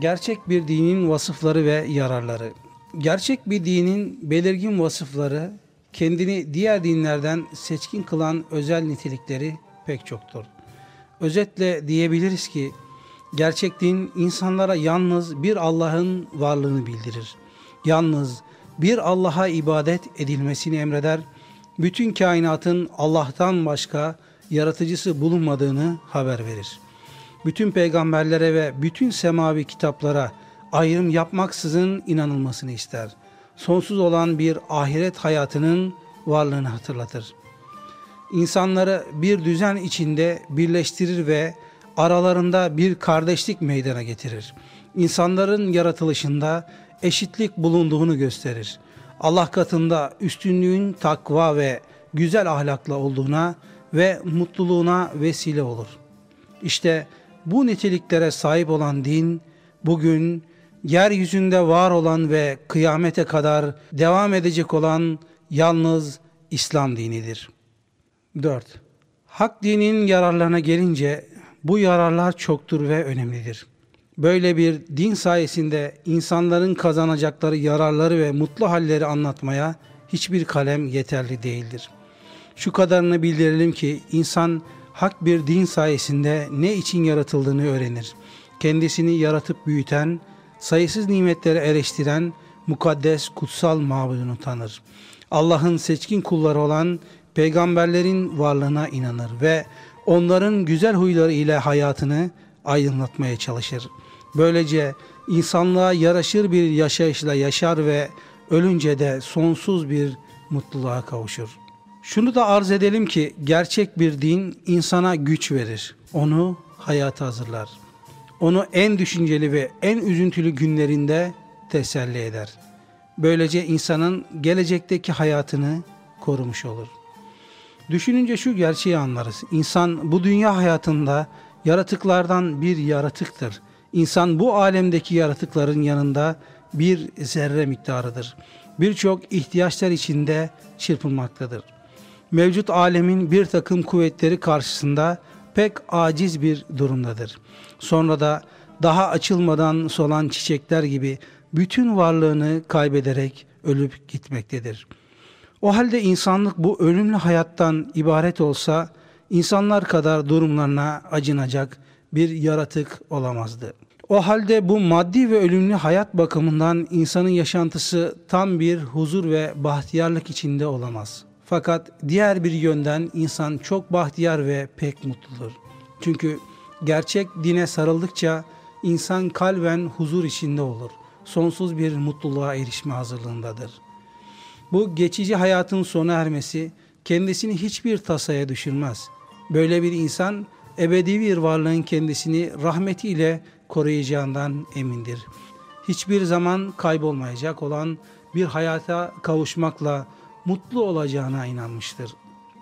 Gerçek bir dinin vasıfları ve yararları. Gerçek bir dinin belirgin vasıfları, kendini diğer dinlerden seçkin kılan özel nitelikleri pek çoktur. Özetle diyebiliriz ki, gerçek din insanlara yalnız bir Allah'ın varlığını bildirir. Yalnız bir Allah'a ibadet edilmesini emreder, bütün kainatın Allah'tan başka yaratıcısı bulunmadığını haber verir bütün peygamberlere ve bütün semavi kitaplara ayrım yapmaksızın inanılmasını ister. Sonsuz olan bir ahiret hayatının varlığını hatırlatır. İnsanları bir düzen içinde birleştirir ve aralarında bir kardeşlik meydana getirir. İnsanların yaratılışında eşitlik bulunduğunu gösterir. Allah katında üstünlüğün takva ve güzel ahlakla olduğuna ve mutluluğuna vesile olur. İşte bu bu niteliklere sahip olan din bugün yeryüzünde var olan ve kıyamete kadar devam edecek olan yalnız İslam dinidir. 4. Hak dinin yararlarına gelince bu yararlar çoktur ve önemlidir. Böyle bir din sayesinde insanların kazanacakları yararları ve mutlu halleri anlatmaya hiçbir kalem yeterli değildir. Şu kadarını bildirelim ki insan hak bir din sayesinde ne için yaratıldığını öğrenir. Kendisini yaratıp büyüten, sayısız nimetlere eriştiren mukaddes kutsal mabudunu tanır. Allah'ın seçkin kulları olan peygamberlerin varlığına inanır ve onların güzel huyları ile hayatını aydınlatmaya çalışır. Böylece insanlığa yaraşır bir yaşayışla yaşar ve ölünce de sonsuz bir mutluluğa kavuşur. Şunu da arz edelim ki gerçek bir din insana güç verir. Onu hayata hazırlar. Onu en düşünceli ve en üzüntülü günlerinde teselli eder. Böylece insanın gelecekteki hayatını korumuş olur. Düşününce şu gerçeği anlarız. İnsan bu dünya hayatında yaratıklardan bir yaratıktır. İnsan bu alemdeki yaratıkların yanında bir zerre miktarıdır. Birçok ihtiyaçlar içinde çırpınmaktadır mevcut alemin bir takım kuvvetleri karşısında pek aciz bir durumdadır. Sonra da daha açılmadan solan çiçekler gibi bütün varlığını kaybederek ölüp gitmektedir. O halde insanlık bu ölümlü hayattan ibaret olsa insanlar kadar durumlarına acınacak bir yaratık olamazdı. O halde bu maddi ve ölümlü hayat bakımından insanın yaşantısı tam bir huzur ve bahtiyarlık içinde olamaz.'' Fakat diğer bir yönden insan çok bahtiyar ve pek mutludur. Çünkü gerçek dine sarıldıkça insan kalben huzur içinde olur. Sonsuz bir mutluluğa erişme hazırlığındadır. Bu geçici hayatın sona ermesi kendisini hiçbir tasaya düşürmez. Böyle bir insan ebedi bir varlığın kendisini rahmetiyle koruyacağından emindir. Hiçbir zaman kaybolmayacak olan bir hayata kavuşmakla mutlu olacağına inanmıştır.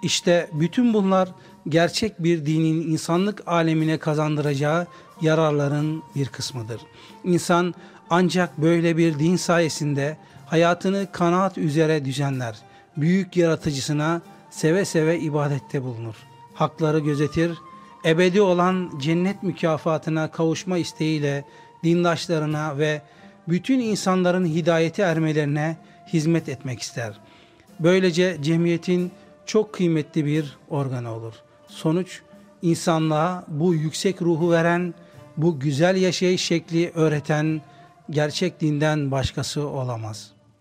İşte bütün bunlar gerçek bir dinin insanlık alemine kazandıracağı yararların bir kısmıdır. İnsan ancak böyle bir din sayesinde hayatını kanaat üzere düzenler. Büyük yaratıcısına seve seve ibadette bulunur. Hakları gözetir, ebedi olan cennet mükafatına kavuşma isteğiyle dindaşlarına ve bütün insanların hidayeti ermelerine hizmet etmek ister.'' Böylece cemiyetin çok kıymetli bir organı olur. Sonuç insanlığa bu yüksek ruhu veren, bu güzel yaşayış şekli öğreten gerçek dinden başkası olamaz.''